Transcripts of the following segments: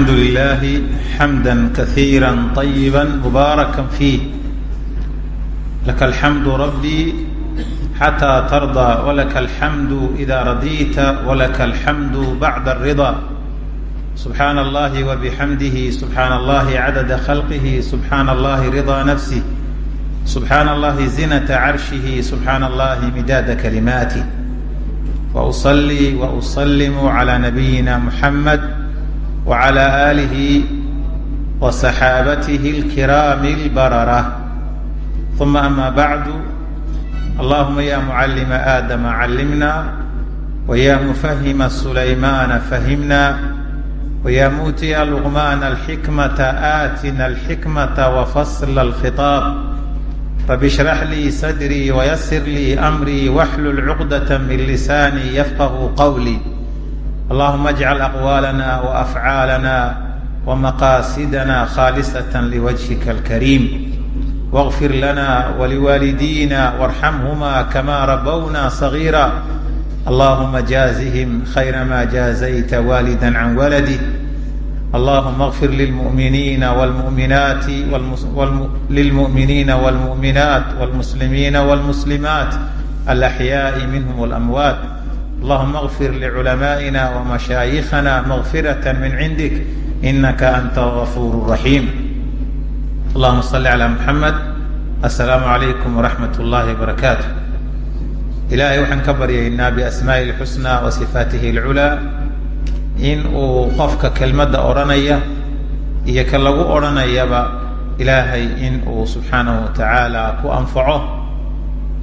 الحمد لله حمدا كثيرا طيبا مباركا فيه لك الحمد ربي حتى ترضى ولك الحمد إذا رضيت ولك الحمد بعد الرضا سبحان الله وبحمده سبحان الله عدد خلقه سبحان الله رضا نفسه سبحان الله زنة عرشه سبحان الله مداد كلماته وأصلي وأسلم على نبينا محمد وعلى آله وصحابته الكرام البررة ثم أما بعد اللهم يا معلم آدم علمنا ويا مفهم سليمان فهمنا ويا موتي لقمان الحكمة آتنا الحكمة وفصل الخطاب رب اشرح لي صدري ويسر لي أمري واحلل عقدة من لساني يفقه قولي اللهم اجعل أقوالنا وأفعالنا ومقاصدنا خالصة لوجهك الكريم واغفر لنا ولوالدينا وارحمهما كما ربونا صغيرا اللهم جازهم خير ما جازيت والدا عن ولده اللهم اغفر للمؤمنين والمؤمنات والمس... والم... للمؤمنين والمؤمنات والمسلمين والمسلمات الأحياء منهم والأموات اللهم اغفر لعلمائنا ومشايخنا مغفرة من عندك إنك أنت الغفور الرحيم اللهم صل على محمد السلام عليكم ورحمة الله وبركاته ilaahay waxaan ka baryaynaa biasmaa'i اlxusnaa wa sifaatihi اlculaa in uu qofka kelmadda odhanaya iyo ka lagu odhanayaba ilaahay in uu subxaanahu wa tacaala ku anfaco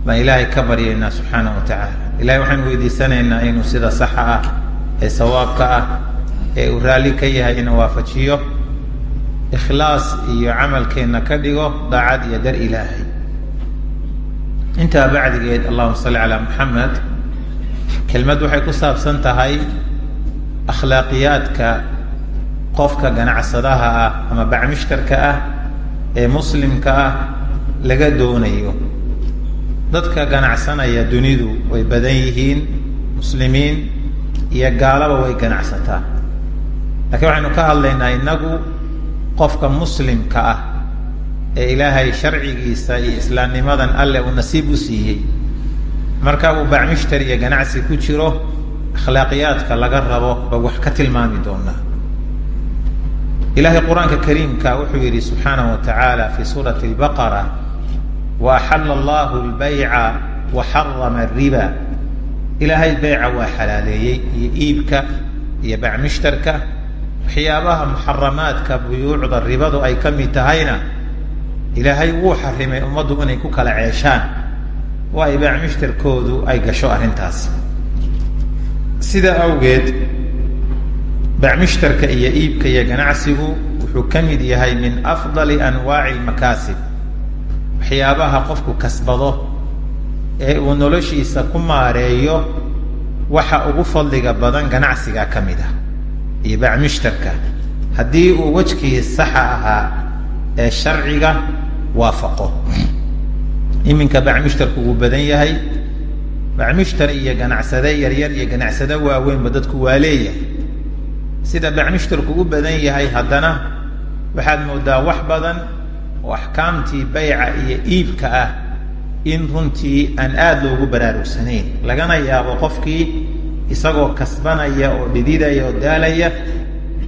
baan ilaahay ka baryaynaa subxaanahu wa tacaala ilahay waxaan weydiisanaynaa inuu sida saxa ah ee sawaabka ah ee uu raalli ka yahay ina waafajiyo ikhlaas iyo camalkeenna ka dhigo daacad iyo dar ilaahay. Intaa bacdigeed allahuma salli calaa maxamed kelmad waxay ku saabsan tahay akhlaaqiyaadka qofka ganacsadaha ah ama bacmishtarka ah ee muslimka ah laga doonayo dadka ganacsanaya dunidu way badan yihiin muslimiin iyo gaalaba way ganacsataa. Lakiin waxaynu ka hadlaynaa innagu qofka muslimka ah ee ilaahay sharcigiisa iyo islaamnimadan alle uu nasiib u siiyey marka uu bacmishtar iyo ganacsi ku jiro akhlaaqiyaadka laga rabo ba wax ka tilmaami doonaa ilaahay qur'aanka kariimka wuxuu yidhi subxaanahu wa tacaala fi suurati lbaqara wa axala allahu lbayca wa xarama ariba ilaahay beyca waa xalaaleeyey iyo iibka iyo bacmishtarka waxyaabaha muxaramaadka buyuucda ribadu ay ka mid tahayna ilaahay wuu xarimay ummaddu inay ku kala ceeshaan waa ay bacmishtarkoodu ay gasho arrintaas sidaa awgeed bacmishtarka iyo iibka iyo ganacsigu wuxuu ka mid yahay min afdali anwaaci lmakaasib waxyaabaha qofku kasbado ee uu noloshiisa ku maareeyo waxa ugu fadliga badan ganacsiga ka mid ah iyo bacmishtarka haddii uu wejkii saxa ahaa ee sharciga waafaqo. Iminka bacmishtarku wuu badan yahay. Bacmishtar iyo ganacsade yaryar iyo ganacsade waaweynba dadku waa leeyahay. Sida bacmishtarku u badan yahay haddana waxaad moodaa wax badan oo axkaamtii bayca iyo iibka ah in runtii aan aada loogu baraarugsanayn. Lagana yaabo qofkii isagoo kasbanaya oo dhididaya oo daalaya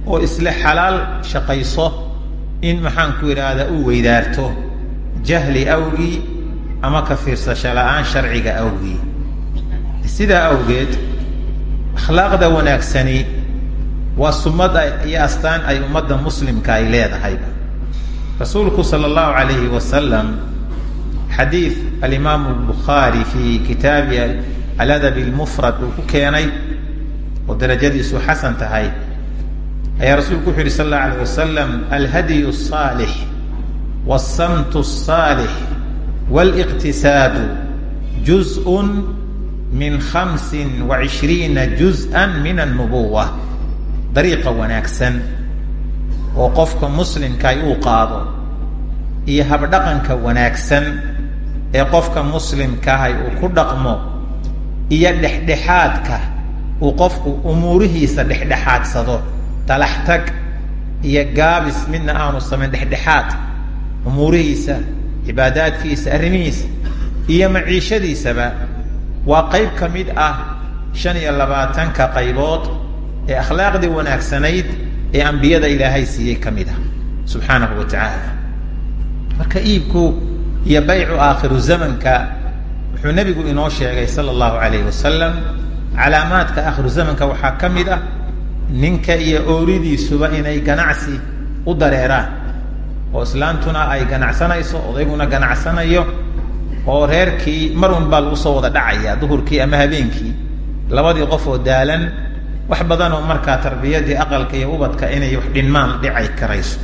oo isle xalaal shaqayso in maxaan ku uu weydaarto. Jahli awgii ama ka fiirsasho la'aan sharciga awgii. Sidaa awgeed akhlaaqda wanaagsani waa sumad iyo astaan ay ummadda muslimka ay leedahayba rasuulku sala allahu calayhi wasalam xadiid alimaamu albukhaari fii kitaabi aladabi almufrad uu ku keenay oo darajadiisu xasan tahay. Ayaa rasuulku wuxuu yihi sal allahu alayh wasalam alhadyu asaalix walsamtu asaalix waliqtisaadu juzun min hamsin wa cishriina juz-an min alnubuwa dariiqa wanaagsan oo qofka muslimkaay uu qaado iyo habdhaqanka wanaagsan ee qofka muslimkahay uu ku dhaqmo iyo dhexdhexaadka uu qofku umuurihiisa dhexdhexaadsado talax tag iyo gaabis midna aanu samayn dhexdhexaad umuurihiisa cibaadaadkiisa arrimihiisa iyo maciishadiisaba waa qayb ka mid ah shan iyo labaatanka qaybood ee akhlaaqdii wanaagsanayd ee ambiyada ilaahay siiyey ka mid ah. Subxaanahu wa tacaala marka iibku iyo baycu aakhiru zamanka wuxuu nebigu inoo sheegay sala allahu calayhi wasalam calaamaadka aakhiru zamanka waxaa ka ah ninka iyo ooridiisuba inay ganacsi u dareeraan. Oo islaantuna ay ganacsanayso odayguna ganacsanayo oo reerkii mar un soo wada dhacaya duhurkii ama habeenkii. Labadii qof oo daalan wax badanoo markaa tarbiyadii aqalka iyo ubadka inay wax dhinmaan dhicay karayso.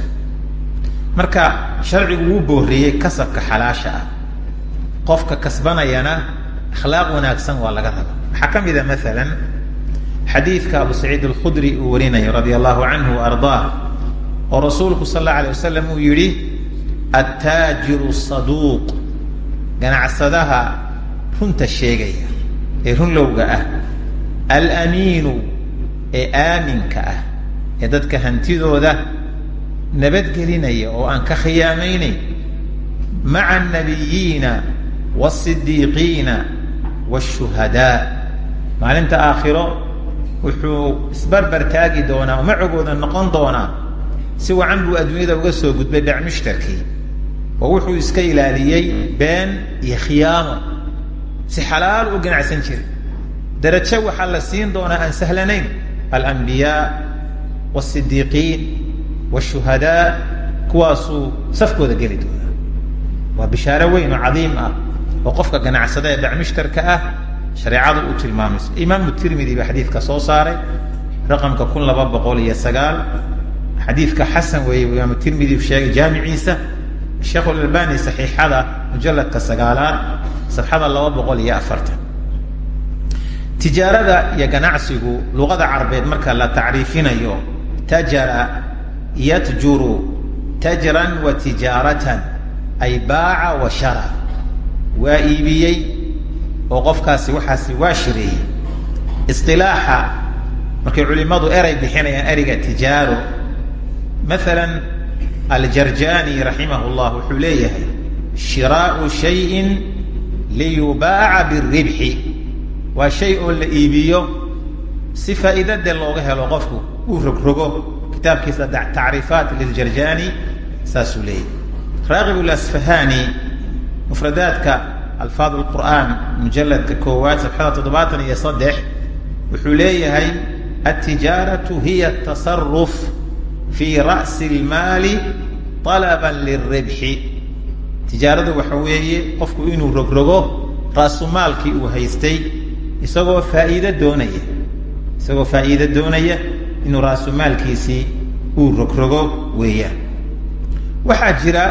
Marka sharcigu wuu boorreeyey kasabka xalaasha ah. Qofka kasbanayana akhlaaq wanaagsan waa laga raba waxaa ka mid maalan xadiidka abu saciid alkhudri uu warinayo radia allahu canhu wa oo rasuulku sal alla alay wasalam uu yidhi attaajiru saduuq. Ganacsadaha runta sheegaya ee runlowga ah alamiinu ee aaminka ah ee dadka hantidooda nabadgelinaya oo aan ka khiyaamaynayn maca annabiyiina waasidiiqiina waashuhadaa maalinta aakhiro wuxuu isbarbar taagi doonaa oo macogooda noqon doonaa si wacan buu adduunyada uga soo gudbay dhac mushtarkii oo wuxuu iska ilaaliyey been iyo khiyaamo si xalaal u ganacsan jiray. Darajo waxaa la siin doonaa aan sahlanayn alambiyaa wasidiiqiin washuhadaa kuwaasuu safkooda geli doonaa waa bishaaro weyn oo cadiim ah oo qofka ganacsada ee dhac mushtarka ah shareecadu u tilmaamayso imaamu tirmidi baa xadiidka soo saaray raqamka kun laba boqol iyo sagaal. Xadiidka xasan weeye imaamu tirmidi sheegay jaamiciisa sheekhulalbani saxiixada mujalladka sagaalaad safxada laba boqol iyo afartan tijaarada iyo ganacsigu luqada carabeed marka la tacriifinayo tajara yatjuru tajran wa tijaaratan ay baaca wa shara. Waa iibiyey oo qofkaasi waxaasi waa shireeyey. Isilaaxa markay culimadu eray bixinayaan ereyga tijaaro maalan aljarjani raximah llah wuxuu leeyahay shiraau shayin liyubaaca biribxi waa shay oo la iibiyo si faa'iidade looga helo qofku uu rogrogo kitaabkiisa tacriifaat liljarjani saasuu leeyahay. Raaqib lasfahani mufradaadka alfaad lqur'aan mujaladka koowaad safxada toddobaatan iyo saddex wuxuu leeyahay altijaaratu hiya tasaruf fii ra'si lmaali alaban lilribxi tijaaradu waxa weeye qofku inuu rogrogo raasumaalkii uu haystay isagoo faa'iido doonaya isagoo faa'iido doonaya inuu raasumaalkiisii uu rogrogo weeyaan waxaa jira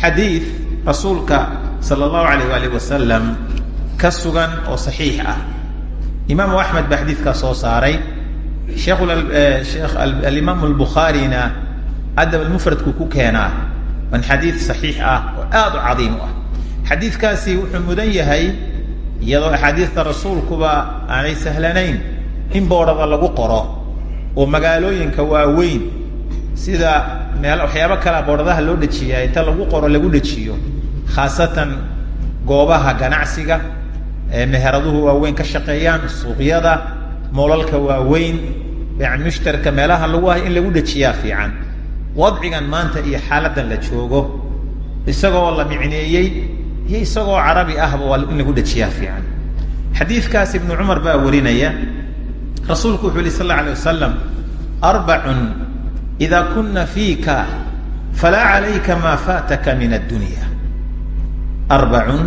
xadiid rasuulka sala allahu alayh waalih wasalam ka sugan oo saxiix ah. Imaamu axmed baa xadiidkaa soo saaray. Sheekh alimaamu albukhaarina adab almufradku ku keenaa wan xadiid saxiix ah oo aada u cadiim ah. Xadiidkaasi wuxuu mudan yahay iyadoo axaadiista rasuulkuba aanay sahlanayn in boodhada lagu qoro. Oo magaalooyinka waaweyn sida meel waxyaabo kalea boodhadaha loo dhejiyaa inta lagu qoro lagu dhejiyo khaasatan goobaha ganacsiga ee meheraduhu waaweyn ka shaqeeyaan suuqyada moolalka waaweyn beec mushtarka meelaha lagu hayo in lagu dhejiyaa fiican. Wadcigan maanta iyo xaaladan la joogo isagoo la micneeyey iyo isagoo carabi ahba waa in lagu dhejiyaa fiican. Xadiidkaas ibnu cumar baa warinaya rasuulku wuxuu yihi sal alla alay wasalam arbacun ida kuna fiika falaa calayka maa faataka min addunya. Arbacun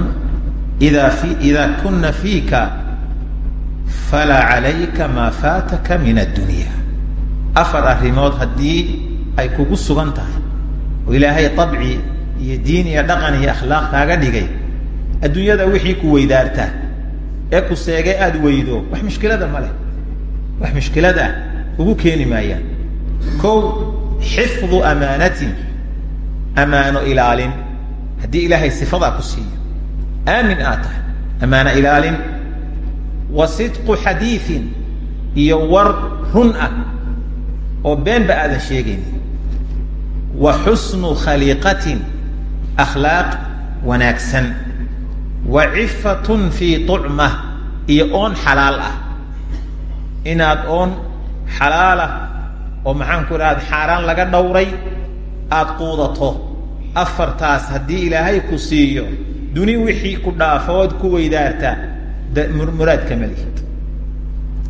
ida ida kuna fiika falaa calayka maa faataka min addunya. Afar arrimood haddii ay kugu sugan tahay oo ilaahay abci iyo diin iyo dhaqan iyo akhlaaq kaaga dhigay. Adduunyada wixii ku weydaarta ee ku seegay aada weydo wax mushkilada ma leh. Wax mushkilada ugu keeni maayaan kow xifdu amaanatin amaano ilaalin. Haddii ilaahay sifadaa ku siiyo aamin aad tahay. Amaano ilaalin wa sidqu xadiiin iyo war run ah oo beenba aadan sheegaynin. Wa xusnu khaliiqatin akhlaaq wanaagsan. Wa cifatun fii tucma iyo oon xalaal ah. Inaad oon xalaalah oo maxaan ku idhahda xaaraan laga dhowray aada quudato. Afartaas haddii ilaahay ku siiyo duni wixii ku dhaafood ku weydaarta muraad kama lihid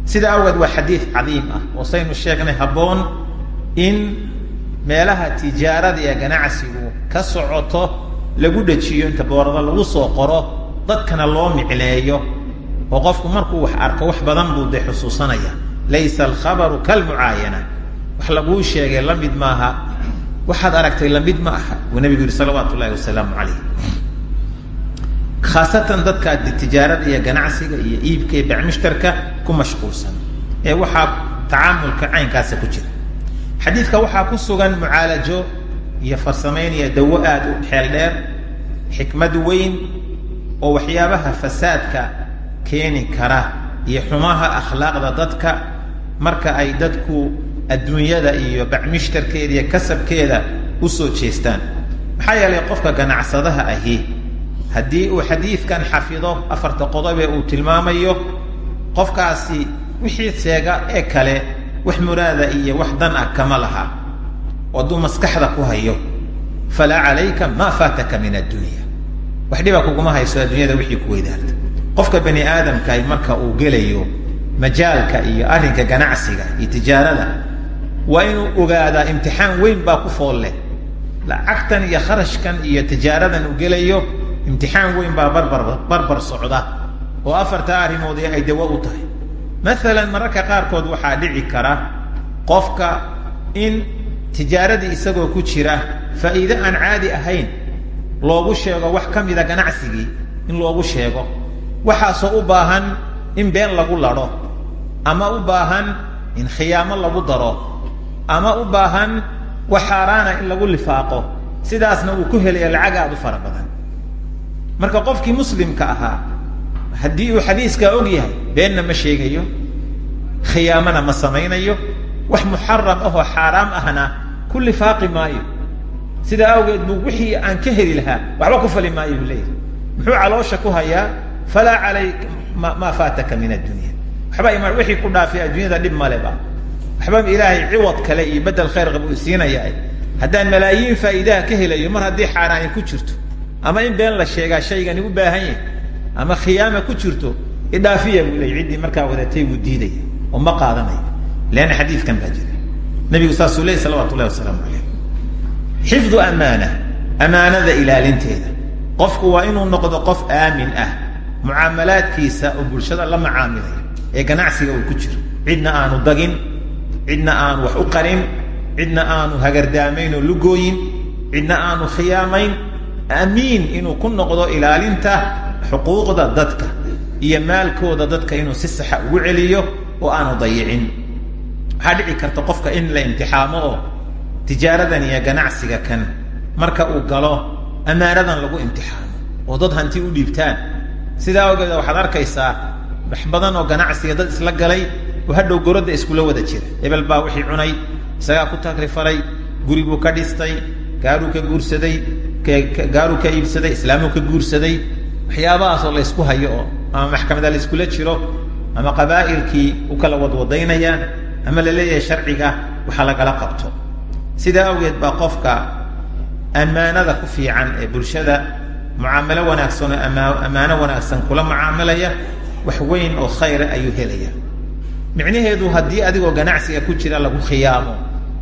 sida awgeed waa xadiid cadiim ah oo saynu in meelaha tijaarada ee ganacsigu ka socoto lagu dhajiyo inta boorada lagu soo qoro dadkana loo micneeyo oo qofku markuu wax arko wax badan buu dee xusuusanaya laysa alkhabaru kalmucaayana. Wax laguu sheegay la maaha. Waxaad aragtay la mid ma aha buu nabigu yihi salawaatu ullahi wasalaamu calayh khaasatan dadka tijaarada iyo ganacsiga iyo iibka iyo bacmushtarka ku mashquulsan ee waxaa tacaamulka caynkaasa ku jira xadiidka waxaa ku sugan mucaalajo iyo farsamayn iyo dawo aada u xeel dheer xikmad weyn oo waxyaabaha fasaadka keeni kara iyo xumaha akhlaaqda dadka. Marka ay dadku adduunyada iyo bacmushtarkeeda iyo kasabkeeda u soo jeestaan maxaa yeelay qofka ganacsadaha ahi haddii uu xadiidkan xafido afarta qodobe uu tilmaamayo qofkaasi wixii seega ee kale wax muraada iyo wax dan ah kama laha. Oo maskaxda ku hayo falaa calayka maa faataka min addunya wax dhiba kuguma hayso adduunyada wixii ku weydaarta. Qofka bani aadamkahi marka uu gelayo majaalka iyo arrinka ganacsiga iyo tijaarada waa inuu ogaadaa imtixaan weyn baa ku fool leh. Lacagtan iyo kharashkan iyo tijaaradan uu gelayo imtixaan weyn baa barbar barbar socda. Oo afarta arrimoodii ay dawo u tahay maalan mararka qaarkood waxaa dhici kara qofka in tijaaradii isagoo ku jira faa'iide aan caadi ahayn loogu sheego wax ka mida ganacsigii in loogu sheego. Waxaasoo u baahan in been lagu ladho ama u baahan in khiyaamo lagu daro ama u baahan wax xaaraana in lagu lifaaqo. Sidaasna uu ku helaya lacag aada u fara badan. Marka qofkii muslimka ahaa haddii uu xadiiskaa og yahay beenna ma sheegayo khiyaamana ma samaynayo wax muxaram ahoo xaaraam ahna ku lifaaqi maayo. Sidaa awgeed buu wixii aan ka heli lahaa waxba ku fali maayo buu leeyahy muxuu caloosha ku hayaa falaa calayka ma maa faataka min addunya. Waxba ima wixii ku dhaafay adduunyada dhib maleba waxba ilaahay ciwad kale iyo bedel khayr qab uu siinayaa haddaan malaayiin faa'iidaha ka helayo mar haddii xaaraani ku jirto ama in been la sheegaa shaygani u baahan yahay ama khiyaama ku jirto idhaafiya buu leeyay ciddii markaa wadatay diidaya oo ma qaadanayo leanna xadiidkan baa jira. Nabigu saasuu leeyay salawatu ullahi wasalaamu calayh xifdu amaana amaanada ilaalinteeda. Qofku waa inuu noqdo qof aamin ah. Mucaamalaadkiisa oo bulshada la macaamilaya ee ganacsiga uu ku jiro. Cidna aanu dagin cidna aanu wax u qarin cidna aanu hagardaamayn oo lugooyin cidna aanu khiyaamayn. Amiin inuu ku noqdo ilaalinta xuquuqda dadka iyo maalkooda dadka inuu si saxa ugu celiyo oo aanu dayicin. Waxaa dhici karta qofka in la imtixaamo oo tijaaradan iyo ganacsiga kan marka uu galo amaanadan lagu imtixaamo oo dad hanti u dhiibtaan. Sidaa ogeed waxaad arkaysaa wax badan oo ganacsiga dad isla galay oo hadhow gorodda iskula wada jira. Hebel baa wixii cunay isagaa ku tagrifalay guri buu ka dhistay gaaruu ka guursaday gaaruu ka iibsaday islaamuu ka guursaday waxyaabahaasoo la ysku hayo ama maxkamada la iskula jiro ama qabaa'ilkii u kala wadwadaynayaan ama la leeyahay sharciga waxa lagala qabto. Sidaa awgeed baa qofka ammaanada ku fiican ee bulshada mucaamalo wanaagsan oo ama ammaano wanaagsan kula mucaamalaya wax weyn oo khayra ayuu helaya micnaheedu haddii adigoo ganacsiga ku jira lagu khiyaamo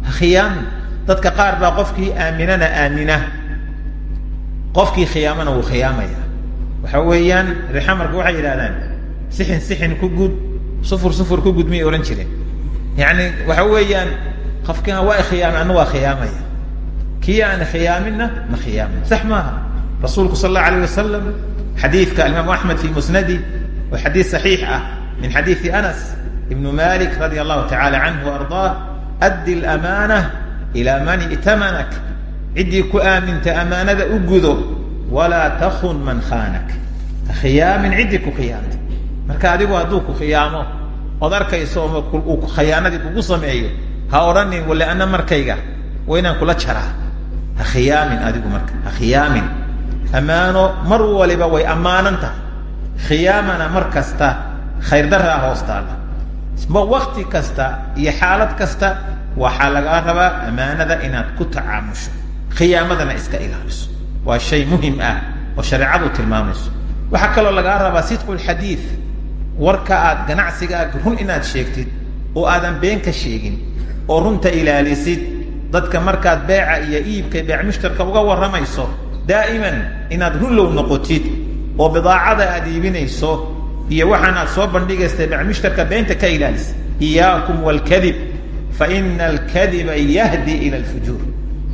ha khiyaamin. Dadka qaar baa qofkii aaminana aamina. Qofkii khiyaamana wuu khiyaamaya waxa weeyaan reexamarka waxay yidhahdaan sixin sixin ku gud sufur sufur ku gud miyay odhan jireen? Waxa weeyaan qofkii waa khiyaamay anna waa khiyaamaya. Kii aan ma khiyaamin sax rasuulku sal allahu alayh wasalam xadiidka alimaamu axmed fi musnadi oo xadiid saxiix ah min xadiidi anas ibnu malik radia allahu tacala ardaah addi lamaana ilaa man i'tamanak ciddii ku aaminta amaanada u walaa takun man khaanak. Ha khiyaamin ciddii ku khiyaamta marka adigu hadduu ku khiyaamo ood arkayso uu khayaanadii kugu sameeyo ha odhanin wale ana markayga waa inaan kula jaraa. Ha khiyaamin adigu marka ha khiyaamin. Ammaano mar waliba way ammaanan tahay. Khiyaamana mar kasta khayrdaraa hoostaada. Wakti kasta iyo xaalad kasta waxaa lagaa rabaa ammaanada inaad ku tacaamusho. Khiyaamadana iska ilaaliso waa shay muhiim ah oo shareecadu tilmaamayso. Waxaa kaloo lagaa rabaa sidqu lxadiid warka aad ganacsigaaga run inaad sheegtid oo aadan been ka sheegin oo runta ilaalisid dadka markaad beeca iyo iibka beec mushtarka uga warramayso daa'iman inaad runlow noqotid oo bidaacada aad iibinayso iyo waxaan aad soo bandhigaysta beec mushtarka beenta ka ilaalisa iyaakum wlkadib fa ina alkadiba yahdi ila alfujuur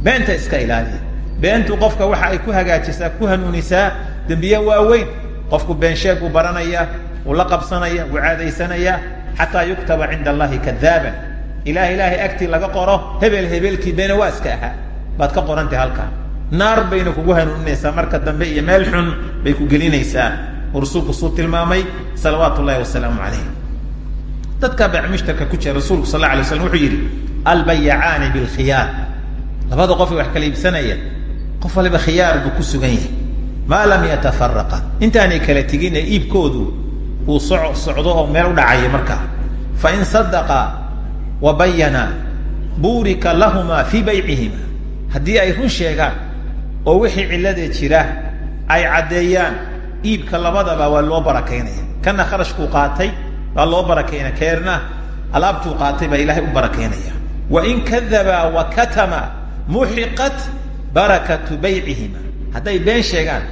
beenta iska ilaaliya beentu qofka waxa ay ku hagaajisaa ku hanuunisaa dembiye waaweyn qofku been sheeg buu baranaya uu la qabsanaya wuu caadaysanaya xataa yuktaba cinda allahi kadaaban. Ilaah ilaahay agtii laga qoro hebel hebelkii beenawaaska ahaa. Baad ka qorantay halkaa naar bayna kugu hanuuninaysaa marka dambe iyo meel xun bay ku gelinaysaa. Uu rasuulku suu tilmaamay salawaatu llahi wasalaamu calayh dadka beec mushtarka ku jira rasuulku sal la alay slam wuxuu yidhi albayacaani bilkhiyaar. Labada qof wax kala iibsanaya qof waliba khiyaar buu ku sugan yahay. Maa lam yatafaraqa intaanay kala tegine iibkoodu uu so socdo oo meel u dhacaya markaa fain sadaqa wa bayana buurika lahuma fii baycihima haddii ay run sheegaan oo wixii cilladee jira ay caddeeyaan iibka labadaba waa loo barakaynaya. Kana kharashkuu qaatay baa loo barakaynaya. Keerna alaabtuu qaatay baa ilaahay u barakaynaya. Wain kadaba wa katama muxiqat barakatu baycihima hadday been sheegaan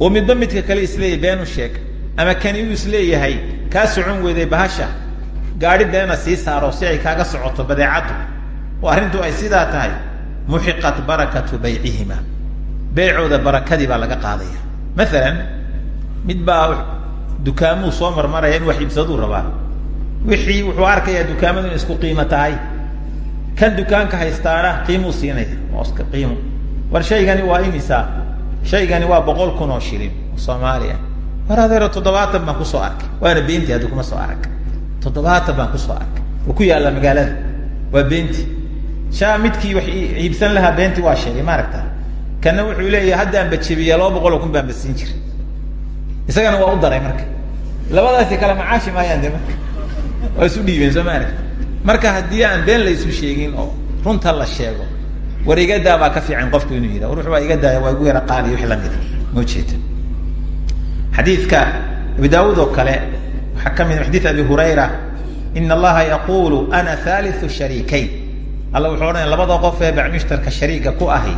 oo midba midka kale is leeyahay beenu sheeg. Ama kani uu is leeyahay kaa socon weyday bahasha. Gaadhi beena sii saaro si ay kaaga socoto badeecaddu. Oo arrintu ay sidaa tahay. Muxiqat barakatu baycihima beecooda barakadii baa laga qaadaya. Maalan mid baa dukaamuu soo marmaraya in wax iibsaduu rabaa. Wixii wuxuu arkayaa dukaamadu in isku qiimo kan dukaanka haystaana qiimuu siinaya. Oo iska qiimo war shaygani waa imisa? Shaygani waa boqol kun oo shilin oo soomaaliya. War adeero toddobaatan baan ku soo arkay. Waana beentii hadda kuma soo arag toddobaatan baan ku soo arkay. Oo ku yaalla magaalada. Waa beenti shaa midkii wax iibsan lahaa beentii waa sheegay ma aragta kana wuxuu leeyahay haddaan bajebiya laba boqol kun baan basiin jiray. Isagana waa u daray marka. Labadaasi kale macaashi maayaan de marka. Waa isu dhiibeen soo marka haddii aan been la isu sheegin oo runta la sheego war igadaa baa ka fiican qofku inuu yidha war wuxu waa iga daaya waa igu yara qaaliyo wix lamida ma ujeeda xadiidka abi daawuud oo kale waxaa ka mid xadiid abi hurayra ina allaha yaqulu ana haliu shariikayn. Alla wuxuu odhanaya labada qof ee bacmushtarka shariiga ku ahi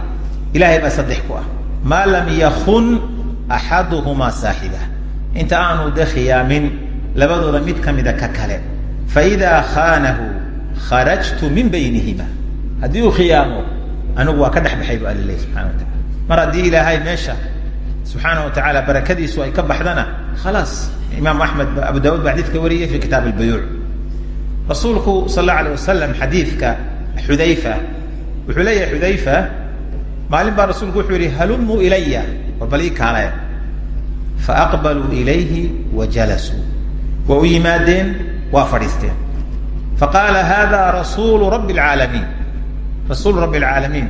ilahay baa saddex ku ah. Maa lam yakun axaduhumaa saaxibah inta aanu de khiyaamin labadooda mid ka mida ka kale. Faidaa khaanahu kharajtu min baynihima haddii uu khiyaamo anigu waa ka dhex baxay bu alla lehy subxana wa taala. Mar haddii ilaahay meesha subxaana wa tacaala barakadiisu ay ka baxdana khalaas imaam axmed abu daawud baa xadidka wariyay fi kitaab albuyuuc rasuulku sal allau alay wasalam xadiidka xudayfa wuxuu leeyahay maalin baa rasuulku wuxuu yihi halumuu ilaya war bal ii kaale ilayhi wa jalasuu. Waa u yimaadeen waa fadhiisteen. Faqaala hada rasuulu rabbi rasuulu rabbi alcaalamiin.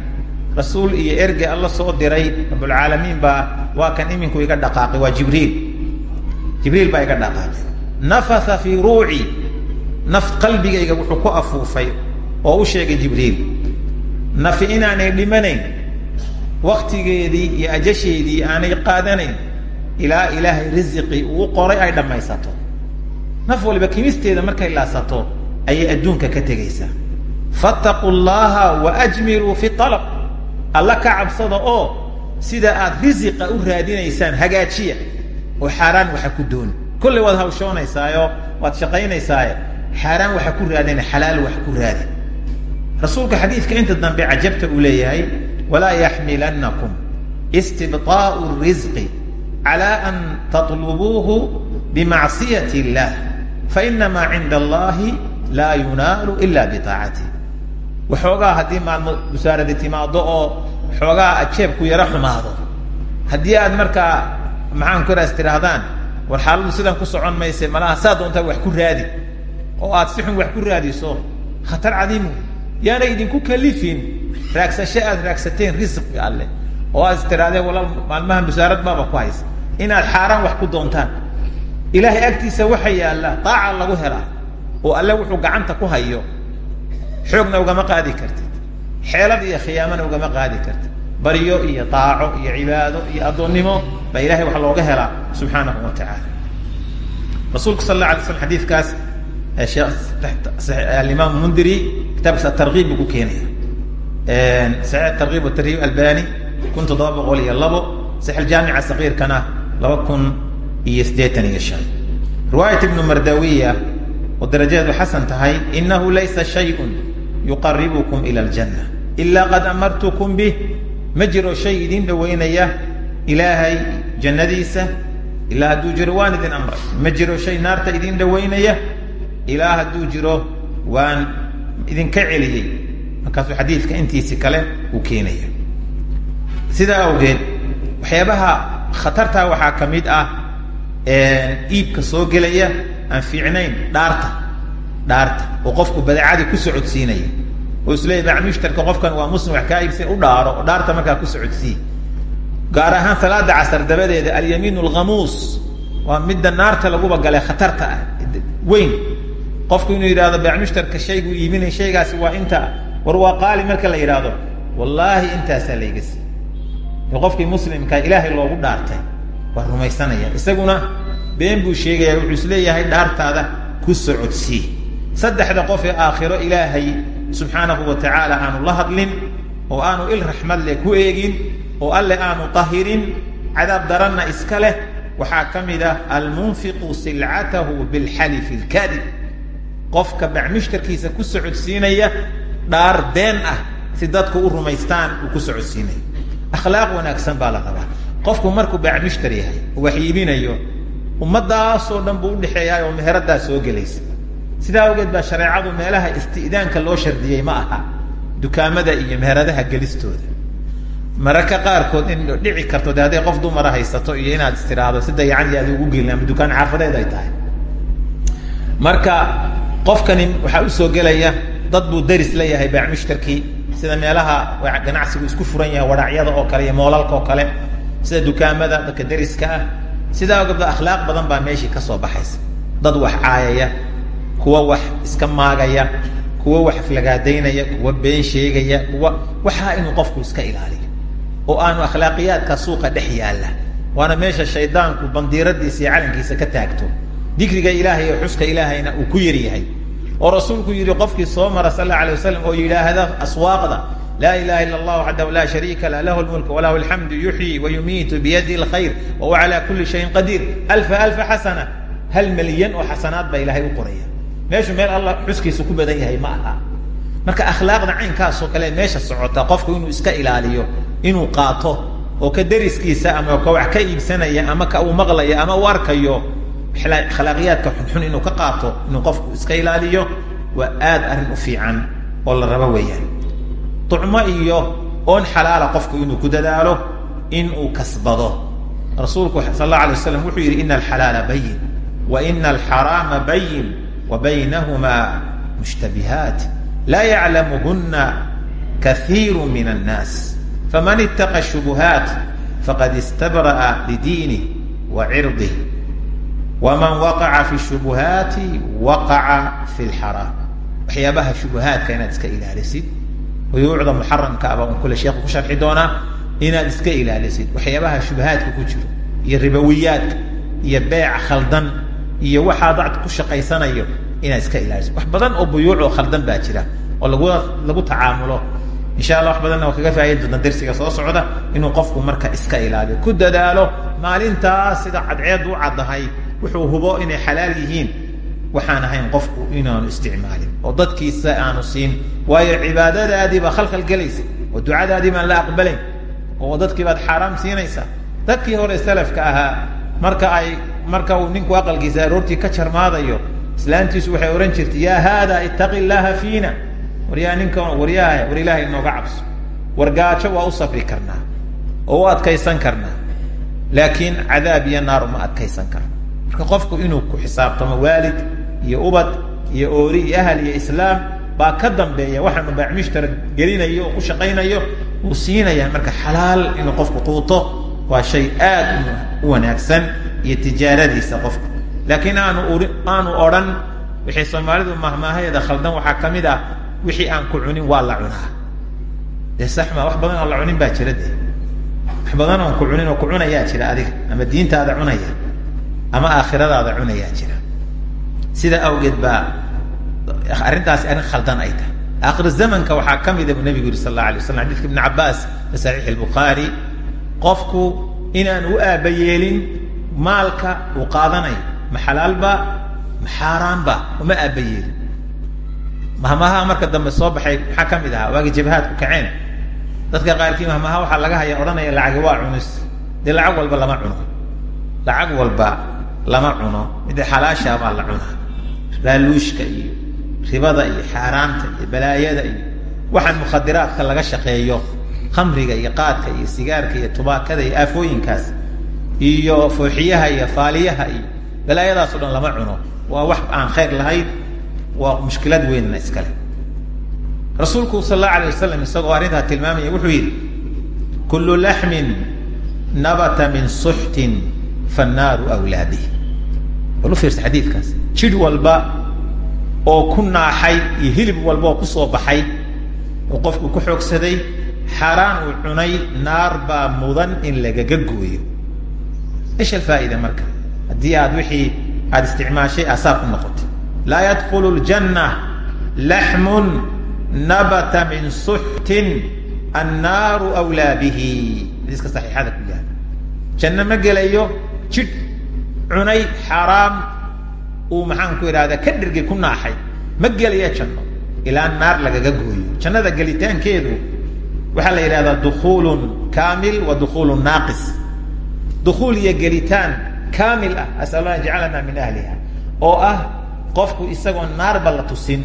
Rasuul iyo erge alla soo diray rabbulcaalamiin baa waa kan iminku iga dhaqaaqay waa jibriil. Jibriil baa iga dhaqaaqay. Nafatha fii ruuci. Naf qalbigayga wuxuu ku afuufay oo u sheegay jibriil. Nafi inaanay dhimanayn waktigeedii iyo ajasheedii aanay qaadanayn ilaa ilaahay risiqii uu qoray ay dhammaysato. Naf waliba kimisteeda markay laasato ayay adduunka ka tegaysaa fattaquu llaha wa ajmiluu fi alab alla ka cabsada oo sida aad risiqa u raadinaysaan hagaajiya oo xaaraan waxa ku dooni kollay waad hawshoonaysaayo waad shaqaynaysaaye xaaraan waxa ku raadina xalaal wax ku raadi rasuulka xadiidka inta dambe cajabta uu leeyahay walaa yaxmilanakum istibطaau الrisqi calى an taطlubuuhu bimacsiyat اllah fainamaa cinda allahi laa yunaalu ila biطaacatih waxoogaa haddii maalmo musaaradi timaado oo xoogaa ajeebku yaro xumaado. Haddii aad markaa maxaan ku raas war xaaladu sidan ku socon mayse malaha saa doontaa wax ku raadi. Oo aad si xun wax ku raadiso. Khatar cadiim wey yaana idinku kalifin. Raagsasho aad raagsateen risqi alleh oo aad istiraadeen walaal maalmahan busaarad baaba ku haysa. Inaad xaaraan wax ku doontaan. Ilaahay agtiisa waxa yaalla daaca lagu helaa. Oo alle wuxuu gacanta ku hayo xoogna ugama qaadi kartid. Xeelad iyo khiyaamana ugama qaadi kartid. Baryo iyo daaco iyo cibaado iyo addoonnimo baa ilahay wax looga helaa subxaanahu wa tacaala. Rasuulku sal alla alay slam xadiidkaas alimaam mundiri kitaabkiisa atarkiib buu ku keenaya. Saxiix tarkiib watarhiib albani kun toddoba boqol iyo labo saxiix jaamica sagiirkana laba kun iyo siddeetan iyo shan. Riwaayat ibnu mardawiya oo darajadeedu xasan tahay inahu laysa shayun yuqaribukum ila aljanna ila qad amartukum bih. Ma jiro shay idin dhoweynaya ilaahay jannadiisa ilaa hadduu jiro waan idin amray. Ma jiro shay naarta idin dhoweynaya ilaa hadduu jiro waan idinka celiyey. Markaasuu xadiidka intiisi kale uu keenaya. Sidaa awgeed waxyaabaha khatartaa waxaa ka mid ah iibka soo gelaya aan fiicnayn dhaarta dhaarta oo qofku badeecadii ku socodsiinaya. Oo isleeya baac mushtarka qofkan waa muslim wax kaa iibsan u dhaaro oo dhaarta markaa ku socodsiiy gaar ahaan salaada casar dabadeeda alyamiin alghamuus waa midda naarta laguba galay khatarta ah weyn. Qofku inuu yidhahdo baac mushtarka shayguu iibinay shaygaasi waa inta war waa qaali marka la yidhaahdo wallaahi intaasaa layga sii. Qofkii muslimkaa ilaahay loogu dhaartay waa rumaysanaya. Isaguna been buu sheegaya wuxuu is leeyahay dhaartaada ku socodsii saddexda qof ee aakhiro ilaahay subxaanahu wa tacaala aanu la hadlin oo aanu il raxmad leh ku eegin oo alle aanu tahirin cadaab daranna iska leh waxaa ka mid ah almunfiqu silcatahu bilxalifi lkaadib qofka bacmushtarkiisa ku socodsiinaya dhaar been ah si dadku u rumaystaan uu ku socodsiinayo akhlaaq wanaagsan baa la rabaa. Qofku markuu bacmushtar yahay wax iibinayo ummadaasoo dhan buu udhexeeyaa oo meheraddaa soo gelaysa sidaa awgeed baa shareecadu meelaha isti'daanka loo shardiyey ma aha dukaamada iyo meheradaha gelistooda. Mararka qaarkood in dhici karto de hadday qof dumara haysato iyo inaad istiraahdo si dayacan iyo ugu gelin ama dukaan xaafadeed ay tahay. Marka qofkani waxaa u soo gelaya dad buu daris leeyahay bacmushtarkii sida meelaha ganacsigu isku furan yahay wadhacyada oo kale iyo moolalka oo kale sida dukaamada dadka dariska ah sidaa ogabda akhlaaq badan baa meeshii ka soo baxaysa. Dad wax caayaya kuwa wax iska maagaya kuwa wax aflagaadaynaya kuwa been sheegaya kuwa waxaa inuu qofku iska ilaaliyo. Oo aanu akhlaaqiyaadka suuqa dhex yaalla. Waana meesha shaydaanku bandiiradiisa iyo calankiisa ka taagto. Dikriga ilaahay iyo xuska ilaahayna uu ku yaryahay oo rasuulku yidhi qofkii soo mara sal alla alay wasalam oo yidhaahda aswaaqda laa ilaha illa allah waxdahu laa shariika lah lahu lmulk walahu alxamdu yuxyi wayumiitu biyadi lkhayr wahuwa calaa kuli shayin qadiir alfa alfa xasana hal milyan oo xasanaad baa ilaahay u qoraya meeshu meel alla xuskiisa ku badan yahay ma aha kale meesha socota qofku inuu iska ilaaliyo inuu qaato oo ka dariskiisa ama ka wax ka iibsanaya ama ka uu maqlaya ama uu arkayo akhlaaqiyaadka inuu ka qaato inuu qofku iska ilaaliyo waa aad arrin u fiican oo la rabo weeyaan ducmo iyo oon xalaala qofku inuu ku dadaalo in uu kasbado. Rasuulku sal alla alay waslam wuxuu yidhi ina alxalaala bayin wa ina alxaraama bayin wa baynahumaa mushtabihaat. Laa yaclamuhuna kaiiru min annaas faman ittaqa shubuhaat faqad istabra'a lidiinih wa cirdih waman waqaca fi shubuhaati waqaca fi lxaraam waxyaabaha shubuhaadka inaad iska ilaalisid uyuucda muxaramka aba un kule sheekhu ku sharxi doonaa inaad iska ilaalisid. Waxyaabaha shubahaadka ku jiro iyo ribowiyaadka iyo beec khaldan iyo waxaa dacd ku shaqaysanayo inaad iska ilaalisid. Wax badan oo buyuuc oo khaldan baa jira oo lagu lagu tacaamulo. Insha allah wax badanna waa kaga faa'iidi doona darsiga soo socda inuu qofku marka iska ilaaliyo. Ku dadaalo maalintaas sida cadceed u caddahay wuxuu hubo inay xalaal yihiin. Waxaan ahayn qofku inaanu isticmaalin oo dadkiisa aanu siin. Waayo cibaadadaadii baa khalkhal gelaysa oo ducadaadii baan la aqbalayn oo dadkii baad xaaraam dadkii hore salafka ahaa marka ay marka uu ninku aqalkiisa aroortii ka jarmaadayo islaantiisu waxay odhan jirtay yaa haada llaaha fiina. Waryaa ninkan waryaha war ilaahay inooga cabso. Wargaajo waa u safri karnaa oo u adkaysan karnaa. Laakiin cadaab iyo naar uma adkaysan karno marka qofku inuu ku xisaabtamo waalid iyo ubad iyo oori iyo ahal iyo islaam baa ka dambeeya waxaanu baacmishtara gelinayo oo ku shaqaynayo uu siinaya marka xalaal inuu qofku quuto waa shay aad u wanaagsan iyo tijaaradiisa qofku. Laakiin aanu aanu odhan wixii soomaalidu mahmaahadeeda khaldan waxaa ka mid ah wixii aan ku cunin waa la cunaa. Dee saxma wax badan oo la cunin baa jira dee. Wax badan oon ku cunin oo ku cunayaa jira adiga ama diintaada cunaya ama aakhiradaada cunayaa jira. Sidaa awgeed baa arrintaasi arrin khaldan ay tahay. Aakhir zamanka waxaa ka mida buu nebigu yiri sal alla alay waslam xadidka ibn cabbaas fi saxiix albukhaari qofku inaan u maalka uu qaadanayo ma xalaalba ma xaaraanba uma aabayeelin mahmaha marka dambe soo baxay maxaa ka mid ahaa waagi jabhaadku kaceen. Dadka qaarkii mahmaha waxaa laga haya odhanaya lacagi waa cunis. Dee lacag walba lama cuno. Lacag walba lama cuno. Midda xalaashaa baa la cunaa. Laaluushka iyo ribada iyo xaaraanta iyo balaayada iyo waxaan mukhadiraadka laga shaqeeyo khamriga iyo qaadka iyo sigaarka iyo tubaakada iyo aafooyinkaas iyo fooxiyaha iyo faaliyaha iyo balaayadaas o dhan lama cuno. Waa wax aan khayr lahayn waa mushkilad weynna iskale rasuulku sal allahu alay wasalam isagoo arrintaa tilmaamaya wuxuu yidhi kullu laxmin nabata min suxtin fannaaru awlaa bih bal u fiirsa xadiidkaas. Jidh walba oo ku naaxay iyo hilib walba oo ku soo baxay oo qofku ku xoogsaday xaaraan uu cunay naar baa mudan in lagaga gooyo. Ish alfaa'ida marka? Haddii aad wixii aada isticmaashay aasaar ku noqotay. Laa yadkulu ljanna laxmun nabata min suxtin annaaru awlaa bihi. Xadiiska saxiixada ku yaalla janno ma gelayo jidh cunay xaaraam uu maxaan ku idhahdaa ka dhirgay ku naaxay. Ma gelaya janno ilaa naar lagaga gooyo. Jannada gelitaankeedu waxaa la yidhahdaa dukuulun kaamil wa dukuulun naaqis. Dukuul iyo gelitaan kaamil ah asal allah jacalana min ahliha oo ah qofku isagoo naarba la tusin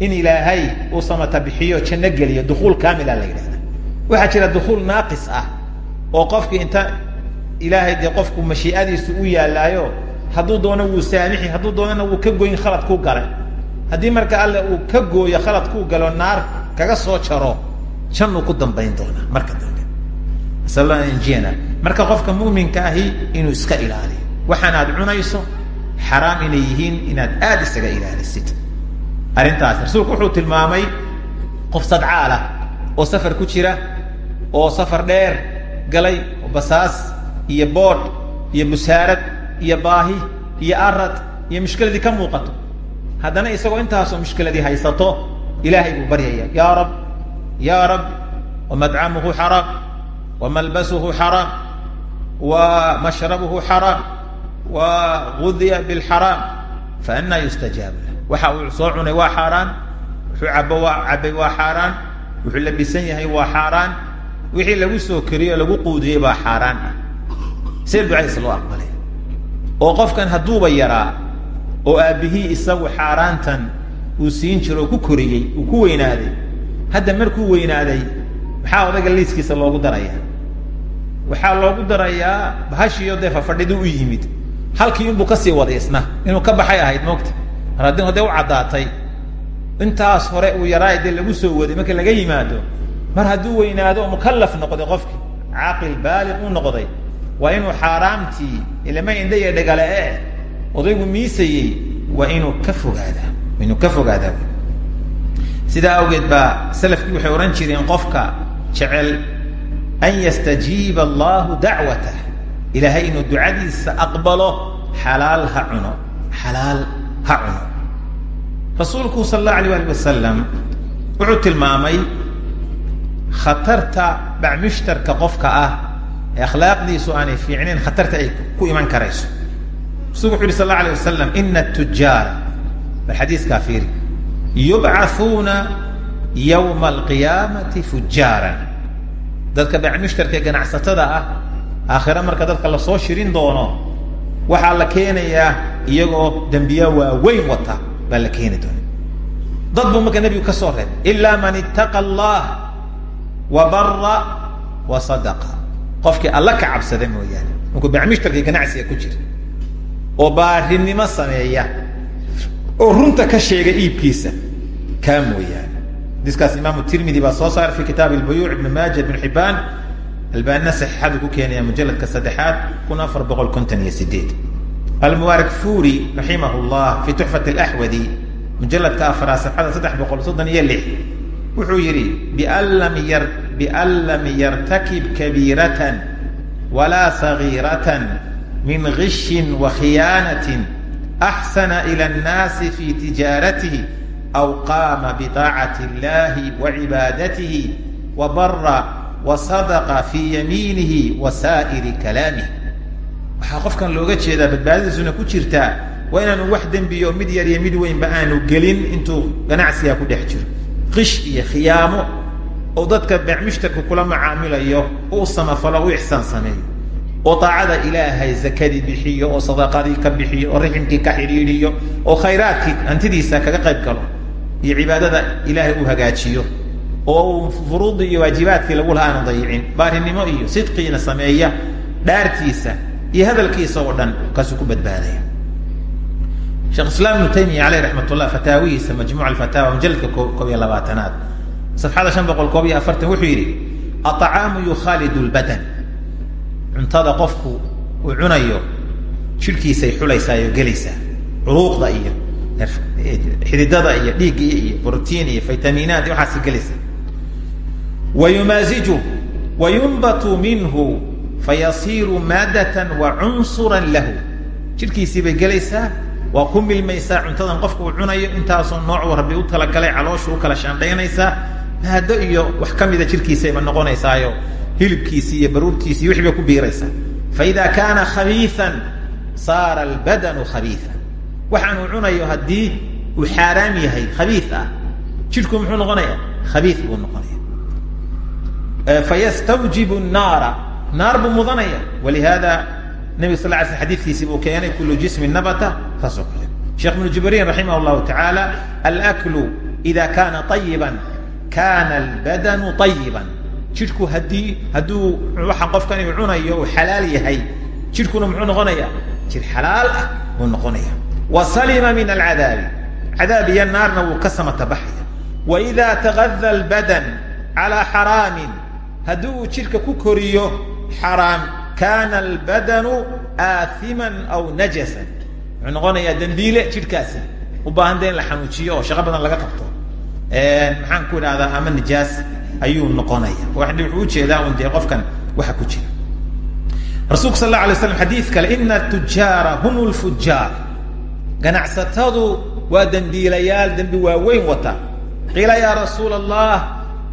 in ilaahay uu samata bixiyo janno geliyo. Dukuul kaamila la yidhahda waxaa jira dukuul naaqis ah oo qofki inta ilaahay dee qofku mashiiadiisu u yaalaayo hadduu doono wuu saamixi hadduu doonana wuu ka goyin khalad kuu galay. Haddii marka alle uu ka gooyo khalad kuu galo naar kaga soo jaro jannuu ku dambayn doonaa marka dambe. Asalnjina marka qofka muminka ahi inuu iska ilaaliyo. Waxaan aad cunayso xaraam inay yihiin inaad aada isaga ilaalisid. Arrintaas rasuulku wuxuu tilmaamay qof sadcaalah oo safar ku jira oo safar dheer galay oo basaas iyo boodh iyo busaarad iyo baahi iyo arad iyo mushkiladii ka muuqato. Haddana isagoo intaasoo mushkiladii haysato ilaahay buu baryaya yaa rab yaa rab wamadcamuhu xaraam wamalbasuhu xaraam wa mashrabuhu wa gudiya bilxaraam faanaa yustajaabu lah waxa uu soo cunay waa xaaraan wuxuu cabo waa cabay waa xaaraan labisan yahay waa xaaraan wixii lagu soo keriyo o lagu quudiyey baa xaaraan ah. See ducadiisa loo aqbalay oo qofkan hadduuba yaraa oo aabbihii isagu xaaraantan uu siin jiro oo ku koriyey uu ku weynaaday hadda markuu weynaaday maxaa odayga liiskiisa loogu darayaa? Waxaa loogu darayaa bahashiiyo dee fafadhidi u yimid. Halkii inbuu ka sii waday isna inuu ka baxay ahayd moogta mar haddii hadee u caddaatay intaas hore uu yaraay dee lagu soo waday marka laga yimaado mar hadduu weynaado oo mukallaf noqday qofki caaqil baaliq uu noqday waa inuu xaaraamtii ilama indha iyo dhagale e odaygu miisayey waa inuu ka fogaadaa inuu fogaadaa. Sidaa awgeed baa salafkii waxay odhan jireen qofka jecel an yastajiiba allahu dacwatah ilaahay inuu ducadiisa aqbalo xalaal ha cuno xalaal ha cuno. Rasuulku sal allahu wuxuu tilmaamay khatarta bacmushtarka qofka ah akhlaaqdiisu aanay fiicnayn khatarta ay ku iman karayso rasuulku wuxu uhi sal alla alay wasalam ina atujaara bal xadiiskaa fiiri yubcathuuna yowma alqiyaamati fujaaran dadka bacmushtarka ee ganacsatada ah aakhire marka dadka la soo shirin doono waxaa la keenayaa iyagoo dembiya waaweyn wata baa la keeni doona dad buu marka nebigu ka soo reebay ilaa man ittaqa allah wa bara wa sadaqa qofkii alla ka cabsada mooyaane. Markuu bacmushtarkii ganacsiga ku jira oo baarinimo sameeya. Oo runta ka sheega iibkiisa. Kaa mooyaane. Xadiiskaas imaamu tirmidi baa soo saaray fi kitaab lbuyuuc ibn maaja ibn xibaan albaanina saxiixadu ku keenaya mujaladka saddexaad kun afar boqol konton iyo sideed almubaarak furi raximah llah fi tuxfat alaxwadi mujaladka afaraad safxada saddex boqol soddon iyo lix wuxuu yidhi bian lam yartakib kabiiratan walaa sagiiratan min gishin wa khiyaanatin axsana ila annaasi fi tijaaratihi aw qaama biطaacati illahi wa cibaadatihi wa bara wa sadaqa fi yamiinihi wa saa'iri kalaamih waxaa qofkan looga jeedaa badbaadadiisuna ku jirtaa waa inaanu wax dembiyo mid yar iyo mid weynba aanu gelin intuu ganacsigaa ku dhex jiro qish iyo khiyaamo oo dadka beecmushtarka kula macaamilayo u samafalo u ixsaan sameeyo oo daacada ilaahay zakadii bixiyo oo sadaqadii ka bixiyo oo riximkii ka xidhiidhiyo oo khayraadkii hantidiisa kaga qayb galo iyo cibaadada ilaahay uu hagaajiyo oo uu furuudii iyo waajibaadkii lagu laha aanu dayicin baarinimo iyo sidqiina sameeya dhaartiisa iyo hadalkiisa oo dhan kaasuu ku badbaadaya sheekh islaam ibnu taymiya aleyh raxmat ullah fataawihiisa majmuuc alfataawa mujaladka koob iyo labaatanaad. Safxada shan boqol koob iyo afartan wuxuu yidhi aطacaamu yukhaalidu lbadan cuntada qofku uu cunayo jidhkiisay xulaysaayoo gelaysaa curuuqda iyo xididada iyo dhiigga iyo brotiin iyo faytamiinaat iyo waxaasi gelaysa. Wa yumaasiju wa yunbatu minhu fayasiiru maadatan wa cunsuran lahu. Jidhkiisii bay gelaysaa waa ku milmaysaa cuntadan qofka uu cunayo intaasoo noocu rabbi u talagalay u kala shaandhaynaysaa maado iyo wax ka mida jidhkiisayba noqonaysaayo hilibkiisii iyo iyo wixii bay ku biiraysaa. Faida kaana khabiian saara albadanu khabiian waxaanuu cunayo haddii uu xaaraam yahay khabii ah muxuu noqonaya khabii buu noqonaya fayastawjibu naara naar buu mudanaya walihada nabig sal ly sl xadiikiisii buu keenay kulu jismin nabata saasoo kale sheekh ibnu jibriin raximah llahu tacaala alaklu ida kaana ayiban kana albadanu ayiban jidhku haddii hadduu waxa qofkan uu cunayo uu xalaal yahay jidhkuna muxuu noqonaya? Jidh xalaal ah buu noqonaya. Wa salima min alcadaabi. Cadaab iyo naarna wuu ka samatabaxaya wa ida tagada albadan calaa xaraamin haddii uu jidhka ku koriyo xaraam kana albadanu aaiman aw najasan wuxuu noqonayaa dembiile jidhkaasi u baahan da in la xanuujiyo oo shaqo badan laga qabto maxaan ku idhahdaa ama nijaas ayuu noqonaya wuxuu u jeedaa un dee qofkan waxa ku jira rasuulku sal la alay slam xadiid kale ina tujaara hum lfujaar ganacsatadu waa dembiilayaal dembi waaweyn wata qiila ya rasuula allah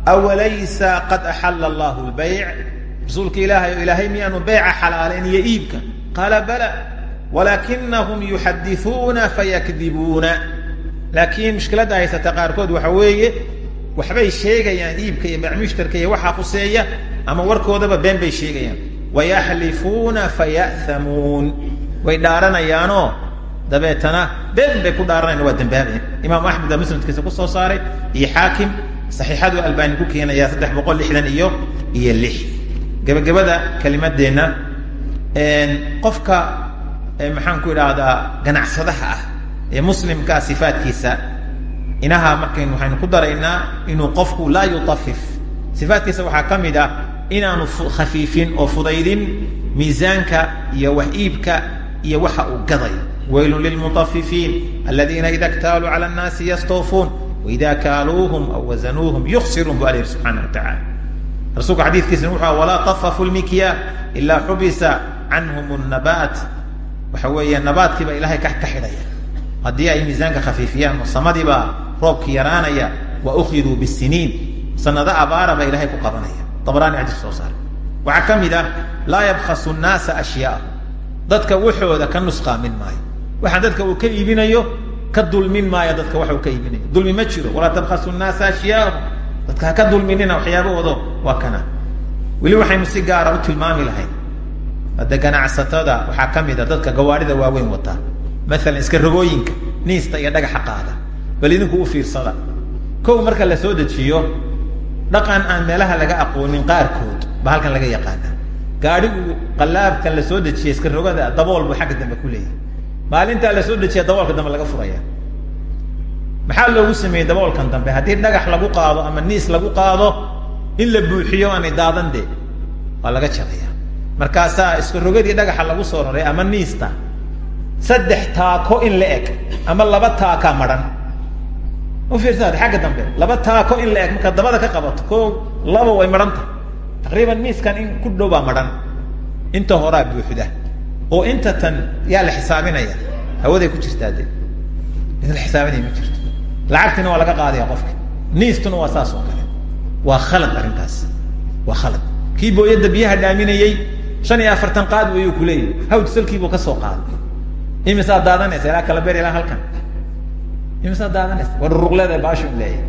awalaysa qad axala allahu lbayc rasuulka ilaahay o ilaahay miyaanu beyca xalaalayn iyo iibka? Qaala bala walaakinahum yuxadiuuna fayakdibuuna. Laakiin mushkiladda haysata qaarkood waxa weeye waxbay sheegayaan iibka iyo bacmushtarka iyo waxaa khuseeya ama warkoodaba been bay sheegayaan. Wayaxlifuuna faya'hamuun way dhaaranayaanoo dabeetana been bay ku dhaaranayan waa dambaabayan imaamu axmed baa musnadkiisa ku soo saaray iyo xaakim saxiixadu albaani ku keenaya saddex gebagabada kelimadeenna qofka maxaan ku idhaahdaa ganacsadaha ah ee muslimkaa sifaadkiisa inaha markayn waxaynu ku daraynaa inuu qofku laa yuafif sifaadkiisa waxaa ka mid ah inaanu khafiifin oo fudaydin miisaanka iyo wax iibka iyo waxa uu gaday. Waylun lilmutafifiin aladiina ida ktaaluu cala annaasi yastawfuun waida kaaluuhum aw wasanuuhum yuksiruun bu yihi subxaana rasuulku xadiiskiisina wuxu walaa tafafu lmikya ilaa xubisa canhum nabaat waxa weeye nabaadkiiba ilahay ka xidhaya. Haddii ay miisaanka khafiifiyaan oo samadiibaa roobki yaraanaya wa ukhiduu bisiniin sanado abaara baa ilahay ku qabanaya. Dabaraani xadiis soo saar waxaa ka mid ah laa yabkhasu nnaasa ashyaa. Dadka waxooda ka nusqaamin maayo. Waxaan dadka uu ka iibinayo ka dulmin maayo dadka waxa uu ka iibinayo. Dulmi ma jiro. Walaa tabkhasu nnaasa ashyaahum dadka ha ka dulminina waxyaabahoodo waa kana. Weli waxaynu si gaara u tilmaami lahayn. Hadda ganacsatada waxaa ka mid a dadka gawaarida waaweyn wataa maalan iska rogooyinka niista iyo dhagaxa qaada. Bal idinku u fiirsada. Kow marka la soo dejiyo dhaqan aan meelaha laga aqoonin qaarkood ba halkan laga yaqaana gaadhigu qallaabkan la soo dejiya iska rogada dabool buu xagga dambe ku leeyahay. Maalintaa la soo dejiya daboolka dambe laga furaya maxaa loogu sameeyey daboolkan dambe? Haddii dhagax lagu qaado ama niis lagu qaado in la buuxiyo aanay daadan dee waa laga jaraya markaasaa iska rogadii dhagaxa lagu soo raray ama niista saddex taako in la eg ama laba taakaa madhan u fiirsaad xagga dambe laba taako in la eg markaad dabada ka qabato ko laba way tahay. Taqriiban niiskan in ku dhow baa madhan inta horaa buuxda oo inta tan yaa la xisaabinaya. Hawaday ku jirtaa de in la xisaabinaya ma jirto lacagtina waa laga qaadaya qofka. Niistuna waa saas oo kale. Waa khalad arrintaas. Waa khalad. Kii booyadda biyaha dhaaminayey shan iyo afartan qaad wayuu kuleeyahy hawd salkiibuu ka soo qaaday. Imisaad daadanaysa ilaa kala ber ilaa halkan. Imisaad daadanaysa war ruruqleeda baashu leeyahy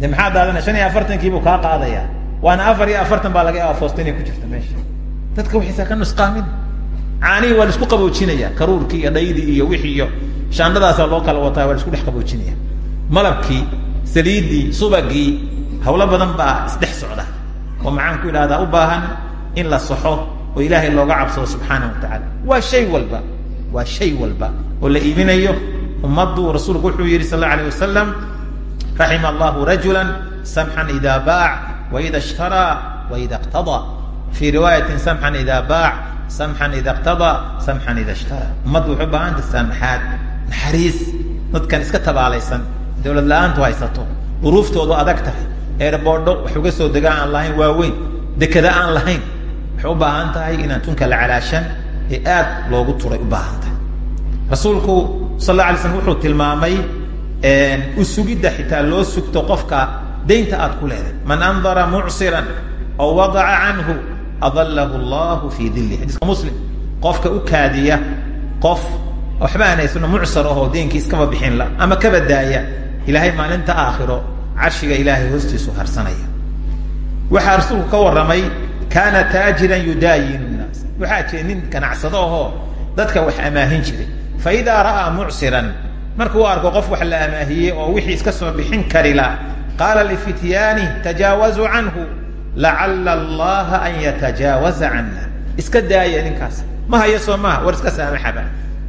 de maxaa daadanaya? Shan iyo afartankiibuu kaa qaadaya. Waana afar iyo afartan baa laga yaaba foosta ku jirta meesha. Dadka waxaysa ka nusqaamin. Caanihii waa la isku qaboojinaya. Karuurkii iyo dhaydii iyo wixii iyo shaandhadaasaa loo kala wataa waa isku dhex qaboojinaya malabkii saliiddii subagii hawlo badan baa isdhex socda. Oo maxaan ku idhahdaa u baahan in la saxo oo ilaahay looga cabsado subxaana wa tacaala. Waa shay walba waa shay walba oo la iibinayo. Ummaddu rasuulku wuxuu yidhi sal alla alayh wasalam raxima allahu rajula samxan ida baac waida ishtaraa waida iqtadaa fii riwaayatin samxan ida baac samxan ida iqtadaa samxan ida ishtaraa ummaddu waxay u baahanta saamaxaad naxariis dadkan iska tabaalaysan dawlad la'aantu haysato. Duruuftoodu adag tahay. Eerboodho wax uga soo degaa aan lahayn waaweyn. Dekada aan lahayn. Waxay baahan tahay inaan tunka la calaashan ee aad loogu turay u baahan tahay. Rasuulku sal alla alay wuxuu tilmaamay u sugidda xitaa loo sugto qofka daynta aad ku leedahay. Man andara mucsiran aw wadaca canhu adalahu allahu fii dilli xadiiska muslim qofka u kaadiya qof waxba aan haysano mucsar ahoo deenkii iskaba bixin la ama kaba daaya ilaahay maalinta aakhiro carshiga ilaahay hoostiisu harsanaya. Waxaa rasuulku ka warramay kaana taajiran yudaayinu nnaas waxaa jira nin ganacsado ahoo dadka wax amaahin jiray. Fa idaa ra'aa mucsiran markuu arko qof wax la amaahiyey oo wixii iska soo bixin kari la qaala lifityaani tajaawazuu canhu lacalla allaha an yatajaawaza cana iska daaya ninkaas. Ma hayo soo maha war iska saamaxaba.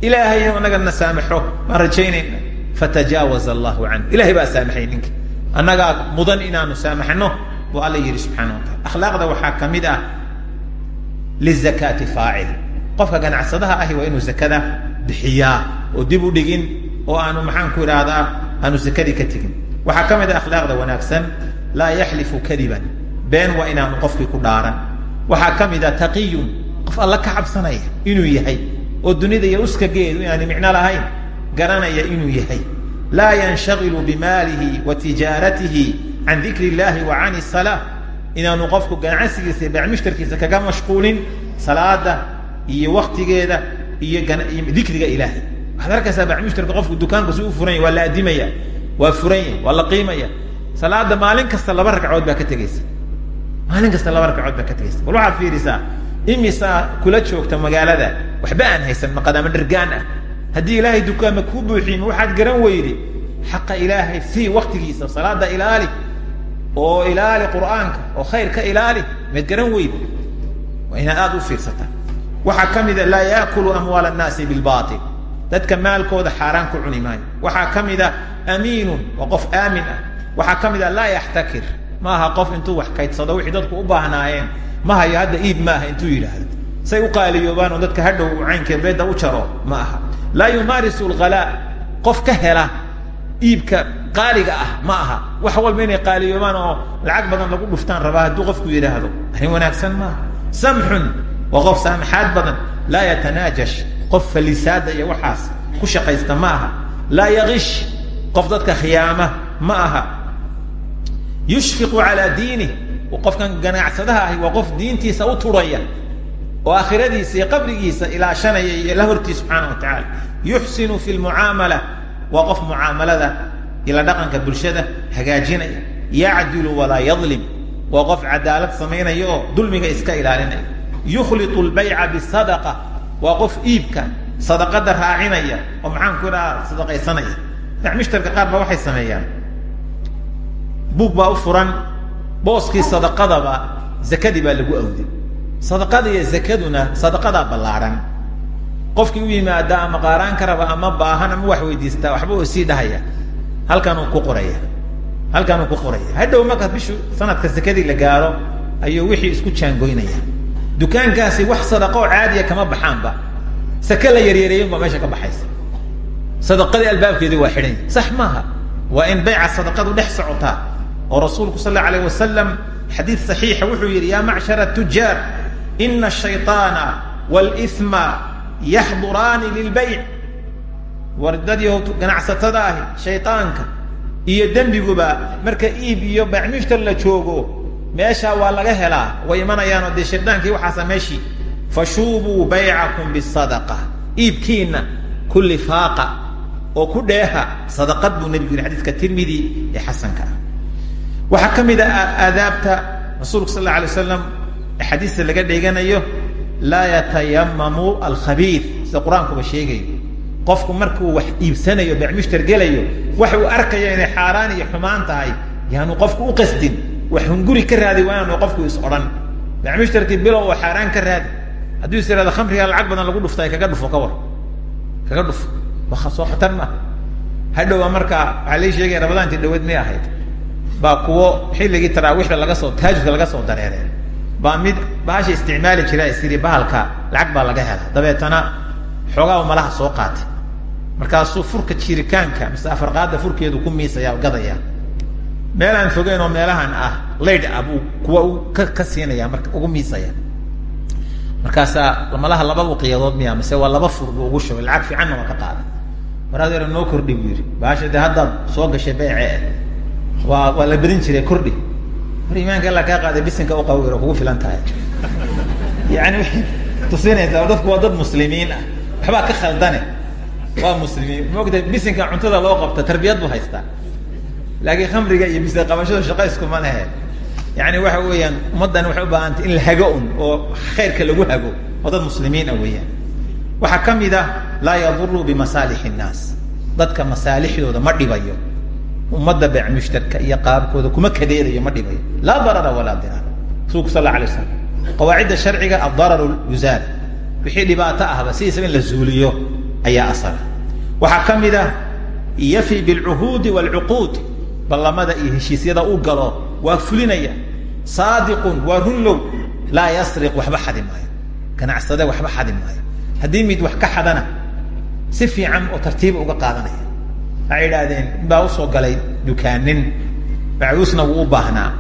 Ilaahay anagana saamaxo baan rajaynayna fatajaawaza allahu canhu. Ilahay baa saamaxay ninka. Annagaa mudan inaanu saamaxno buu alla yidhi subxaana wa taala akhlaaqda waxaa ka mid ah lizakaati faacil. Qofka ganacsadaha ahi waa inuu zakada bixiyaa oo dib u dhigin oo aanu maxaan ku idhaahdaa aanu zakadii ka tegin. Waxaa ka mid ah akhlaaqda wanaagsan laa yaxlifu kadiban. Been waa inaanu qofkii ku dhaaran. Waxaa ka mid ah taqiyun qof alla ka cabsanaya inuu yahay oo dunida iyo uskageedu inaanay micno lahayn garanaya inuu yahay. Laa yanshagilu bimaalihi wa tijaaratihi can dikri illahi wa can salaa inaanu qofku ganacsigiisa baac mushtarkiisa kaga mashquulin salaada iyo waktigeeda iyo dikriga ilaahay. Waxaad arkaysaa mushtarka qofku dukaanku si u furan yahy waa la adimaya waa furan yahy waa qiimaya. Salaada maalin kasta laba ragcood baa ka tegeysa. Maalin kasta laba ragcood baa ka tegeysa. Bal waxaad fiirisaa imisaa kula joogta magaalada waxba aan haysan maqadaamo dhargaan ah haddii ilaahay dukaama kuu buuxiyma waxaad garan weyde xaqa ilaahay sii waktigiisa salaada ilaali oo ilaali qur'aanka oo khayr ka ilaali maad garan weyde waa inaad aada u fiirsataa waxaa ka mida laa yaakulu amwaal annaasi bilbail dadka maalkooda xaaraan ku cuni maayo. Waxaa ka mid a amiinun waa qof aamin ah. Waxaa ka mid a laa yaxtakir. Maaha qof intuu wax kaydsado wixii dadku u baahnaayeen. Ma hayo hadda iib maaha intuu yidhaahdo say u qaaliyoobaan oo dadka hadhow caynkee beedda u jaro ma aha. Laa yumaarisu alghalaa qof ka hela iibka qaaliga ah ma aha. Wax walba inay qaaliyoobaan oo lacag badan lagu dhuftaan rabaa hadduu qofku yidhaahdo arrin wanaagsan maaha samxun waa qof saamaxaad badan laa yatanaajash qof falisaada iyo waxaas ku shaqaysta ma aha. Laa yagish qof dadka khiyaama ma aha. Yushfiqu calaa diinih qofkan ganacsadaha ahi waa qof diintiisa u turaya oo aakhiradiisa iyo qabrigiisa ilaashanaya iyo la hortii subxaana wa tacaala. Yuxsinu fi lmucaamala waa qof mucaamalada ila dhaqanka bulshada hagaajinaya. Yacdilu walaa yadlim waa qof cadaalad samaynaya oo dulmiga iska ilaalinaya. Yukhlitu lbayca bisadaqa waa qof iibka sadaqada raacinaya oo maxaan ku idhaha sadaqaysanaya. Mushtarka qaar ba waxay sameeyaan. Buug sadaqada iyo zakaduna sadaqadaa ballaadhan qofkii u yimaada ama qaaraan ka raba ama baahan ama wax weydiistaa waxba oo sii dhahaya. Halkanuu ku qoraya. Halkanuu ku qoraya. Hadhow markaas bishu sanadka sekadii la gaaro ayuu wixii isku jaangoynaya dukaankaasi wax sadaqoo caadiya kama baxaanba. Sake la yaryareeyin baa meesha ka baxaysa. Sadaqadii albaabkeedii waa xidhan sax maaha. Waa in bayca sadaqadu dhex socotaa. Oo rasuulku sal alayh wasalam xadiid saxiixa wuxuu yidhi yaa macshara tujaar ina ashayطaana wاlإثma yaxduraani lilbayc wardadii ganacsatada ahi shayطaanka iyo dembiguba marka iib iyo bacmushtar la joogo meeshaa waa laga helaa way imanayaanoo dee shaydaankii waxaasa meeshii fashuubuu baycakum bisadaqa iibkiina ku lifaaqa oo ku dheeha sadaqad buu nebigu yidhi xadiiska tirmidi ee xasanka ah waxaa ka mid a aadaabta rasuulku sal alla alay waslam xadiista laga dheganayo laa yatayamamu alkhabiid sida qur'aankuba sheegayo qofku markuu wax iibsanayo bacmushtar gelayo waxa uu arkayo inay xaaraan iyo xumaan tahay yaanu qofku u qasdin. Wax hunguri ka raadi waanaanu qofku is odhan. Bacmushtarkii bilow oo xaaraan ka raadi. Hadduu is irahdo khamriga lacag badan lagu dhuftay kaga dhufo ka war. Kaga dhufo waa soo khatar maaha hadhowa markaa waxaa lai sheegaya rabadaantii dhaweed may ahayd. Baa kuwo xilligii taraawiixda laga soo taajudka laga soo dareereen baa mid bahasha isticmaali jira isiri bahalka lacag baa laga hela dabeetana xoogaa malaha soo qaatay. Markaasuu furka jiritaanka mise afarqaada furkeedu ku miisaya gadaya. Meel aan fogeyn oo meelahan ah layd ah kuwa ka ka siinaya marka ugu miisaya. Markaasaa malaha laba uqiyadood miya mise waa laba fur ugu shubay. Lacag fiicanna waa ka qaaday. Mar noo kordhi buu yidhi. Bahasha soo gashay beyce waa waa la jiray kordhi mar imaanka alla qaaday bisinka u qawiro kugu filan tahay. Yani tusinaysaa dadku waa dad muslimiin ah. Waxbaa ka khaldane. Waa muslimiin. Maogta bisinka cuntada loo qabta tarbiyad buu haystaa. Laakiin khamriga iyo bisin qabashada shaqa iskuma lehe. Yani waxa weeyaan ummaddan waxay u baahantay in la un oo khayrka lagu hago dad muslimiin ah weeyaan. Waxaa ka mid ah laa yaduru bimasaalix innaas dadka masaalixdooda ma dhibayo ummadda beec mushtarka iyo qaabkooda kuma kadeedayo ma dhibayo. Laa darara walaa diraar rasuulku sal alla alay slam qawaacidda sharciga addararu yuzaal wixii dhibaato ahba sidiisaba in la zuuliyo ayaa asala waxaa ka mid ah yafi bilcuhuudi waalcuquud ballamada iyo heshiisyada u galo waa fulinaya. Saadiqun waa runlow laa yasriq waxba xadi maayo. Ganacsade waxba xadi maayo. Haddii mid wax ka xadana si fiican oo tartiiba uga qaadanaya waxay idhaahdeen in baa u soo galay dukaanin. Macuusna wuu u baahnaa.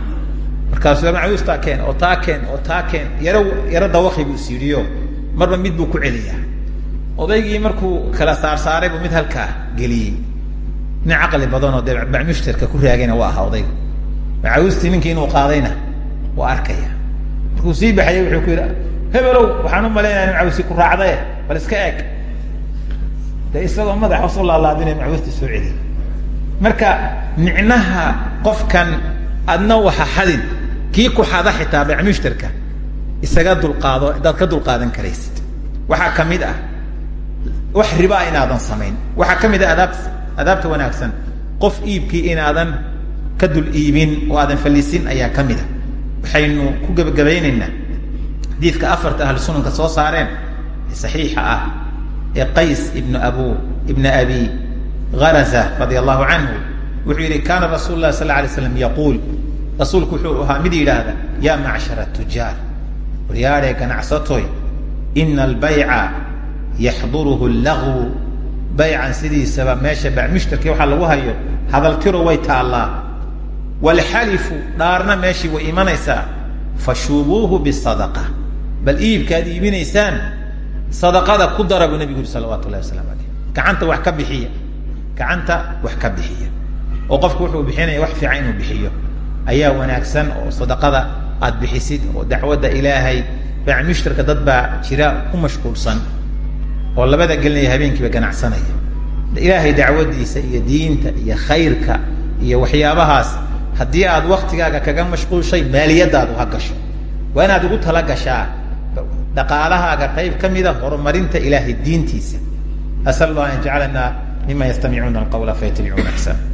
Markaasuu macuustaa keen oo taa keen oo taa keen yaro yaro dawaqi buu siidhiyo marba mid buu ku celiyaa. Odaygii markuu kala saarsaaray buu mid halkaa geliyey. Nin caqli badanoo dee bacmushtarka ku raagayna waa ahaa odaygu. Macaustii ninkii inuu qaadayna waa arkaya. Markuu sii baxayay wuxuu ku yidhi hebelow waxaan u malaynaya in macuusi ku raacdae bal iska eeg de isagoo madax hoos u laalaadinay macuusta soo celiy marka micnaha qofkan adna waxa xadin kii ku xada xitaa bacmushtarka isaga dulqaado haddaad ka dulqaadan karaysid. Waxaa ka mid ah wax ribaa inaadan samayn. Waxaa ka mid ah adaab adaabta wanaagsan qof iibkii inaadan ka dul iibin oo aadan fallisin ayaa ka mid a waxaynu ku gebagabaynaynaa xadiidka afarta ahlu sunanka soo saareen ee saxiixa ah ee qays ibnu abu ibna abi haraza radia allahu canhu wuxuu yidhi kaana rasuulu lah sal la alay slam yaquul. Rasuulku wuxuu ahaa mid yidhaahda yaa macshara tujaar waryaadhee ganacsatoy ina albayca yaxduruhu lagwu baycan sidiisaba meesha bacmushtarkii waxaa lagu hayo hadaltiro way taallaa. Walxalifu dhaarna meeshii way imanaysaa fashuubuuhu bisadaqa bal iibkaad iibinaysaan sadaqada ku dara buu nebigu yuri salawatu llahi waslamu alayh gacanta wax ka bixiya. Gacanta wax ka bixiya. Oo qofku wuxuu bixinaya wax fiican inuu bixiyo. Ayaa wanaagsan oo sadaqada aad bixisid oo dacwadda ilaahay bacmushtarka dad baa jira ku mashquulsan oo labada gelinaya habeenkiiba ganacsanaya. Ilaahay dacwadiisa iyo diinta iyo khayrka iyo waxyaabahaas haddii aad waktigaaga kaga mashquulshay maaliyadaadu ha gasho. Waa inaad ugu tala gashaa dhaqaalahaaga qayb ka mida horumarinta ilaahay diintiisa. Asal allah an jacalana mima yastamicuuna alqawla fayatabicuuna axsan